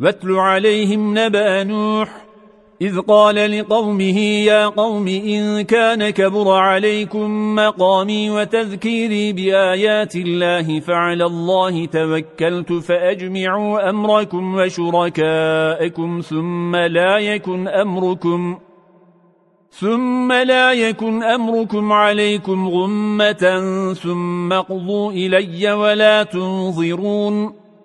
واتل عليهم نبأ نوح إذ قال لقومه يا قوم إن كان كبر عليكم مقامي وتذكيري بآيات الله فعلى الله توكلت فأجمعوا أمركم وشركاءكم ثم لا يكن أمركم ثم لا يكن أمركم عليكم غمة ثم اقضوا إلي ولا تنظرون.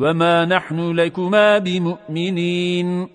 وما نحن لكما بمؤمنين